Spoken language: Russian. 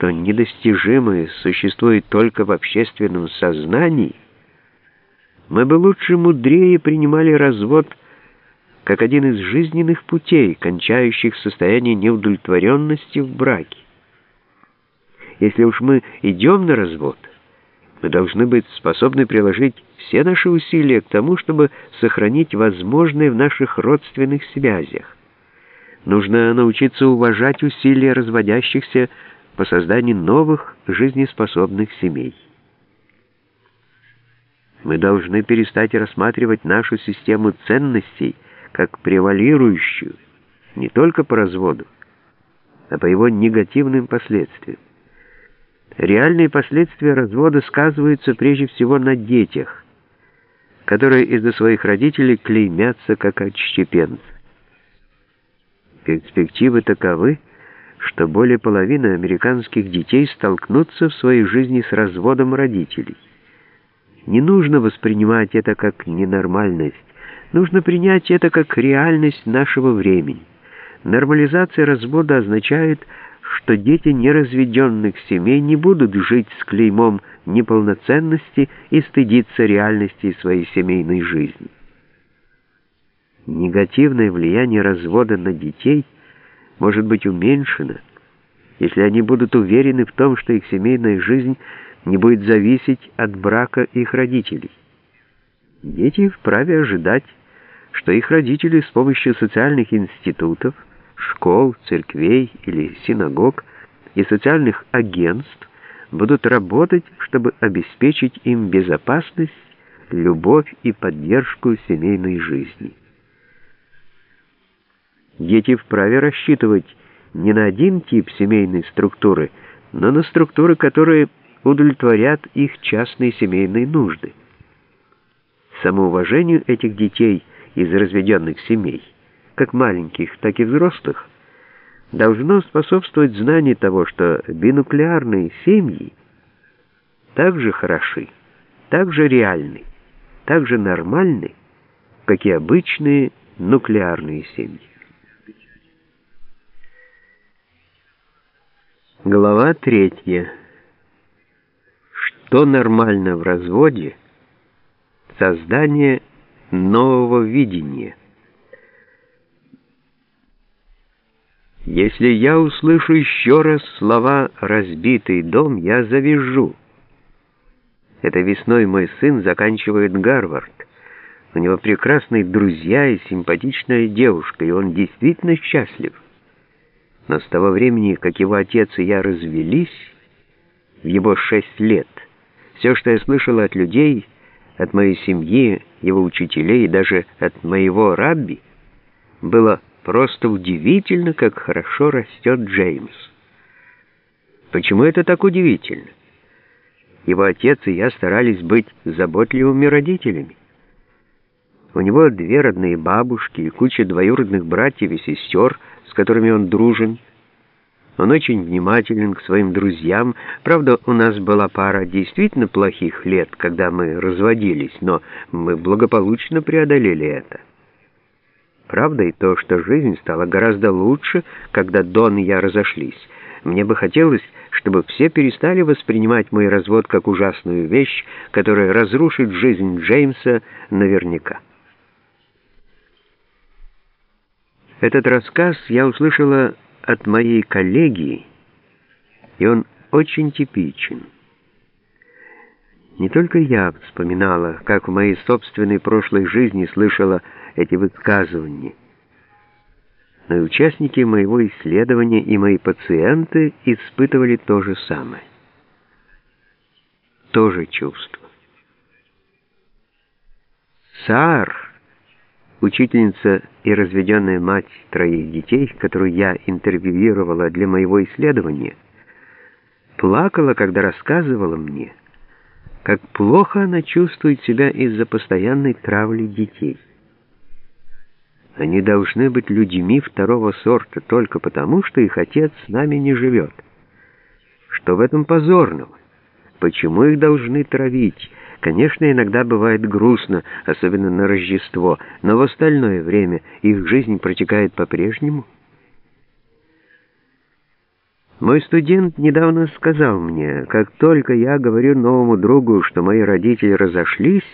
что недостижимое существует только в общественном сознании, мы бы лучше мудрее принимали развод как один из жизненных путей, кончающих в состоянии неудовлетворенности в браке. Если уж мы идем на развод, мы должны быть способны приложить все наши усилия к тому, чтобы сохранить возможное в наших родственных связях. Нужно научиться уважать усилия разводящихся по созданию новых жизнеспособных семей. Мы должны перестать рассматривать нашу систему ценностей как превалирующую не только по разводу, а по его негативным последствиям. Реальные последствия развода сказываются прежде всего на детях, которые из-за своих родителей клеймятся как отщепенцы. Перспективы таковы, что более половины американских детей столкнутся в своей жизни с разводом родителей. Не нужно воспринимать это как ненормальность, нужно принять это как реальность нашего времени. Нормализация развода означает, что дети неразведенных семей не будут жить с клеймом неполноценности и стыдиться реальности своей семейной жизни. Негативное влияние развода на детей может быть уменьшено, если они будут уверены в том, что их семейная жизнь не будет зависеть от брака их родителей. Дети вправе ожидать, что их родители с помощью социальных институтов – школ, церквей или синагог и социальных агентств будут работать, чтобы обеспечить им безопасность, любовь и поддержку семейной жизни. Дети вправе рассчитывать не на один тип семейной структуры, но на структуры, которые удовлетворят их частные семейные нужды. Самоуважению этих детей из разведенных семей – как маленьких, так и взрослых, должно способствовать знание того, что бинуклеарные семьи также хороши, также реальны, также нормальны, как и обычные нуклеарные семьи. Глава третья. Что нормально в разводе? Создание нового видения. Если я услышу еще раз слова «разбитый дом», я завяжу. Это весной мой сын заканчивает Гарвард. У него прекрасные друзья и симпатичная девушка, и он действительно счастлив. Но с того времени, как его отец и я развелись, в его шесть лет, все, что я слышал от людей, от моей семьи, его учителей и даже от моего рабби, было Просто удивительно, как хорошо растет Джеймс. Почему это так удивительно? Его отец и я старались быть заботливыми родителями. У него две родные бабушки и куча двоюродных братьев и сестер, с которыми он дружен. Он очень внимателен к своим друзьям. Правда, у нас была пара действительно плохих лет, когда мы разводились, но мы благополучно преодолели это. Правда и то, что жизнь стала гораздо лучше, когда Дон и я разошлись. Мне бы хотелось, чтобы все перестали воспринимать мой развод как ужасную вещь, которая разрушит жизнь Джеймса наверняка. Этот рассказ я услышала от моей коллеги, и он очень типичен. Не только я вспоминала, как в моей собственной прошлой жизни слышала эти высказывания, но и участники моего исследования и мои пациенты испытывали то же самое. То же чувство. Саар, учительница и разведенная мать троих детей, которую я интервьюировала для моего исследования, плакала, когда рассказывала мне, как плохо она чувствует себя из-за постоянной травли детей. Они должны быть людьми второго сорта только потому, что их отец с нами не живет. Что в этом позорного? Почему их должны травить? Конечно, иногда бывает грустно, особенно на Рождество, но в остальное время их жизнь протекает по-прежнему. Мой студент недавно сказал мне, как только я говорю новому другу, что мои родители разошлись,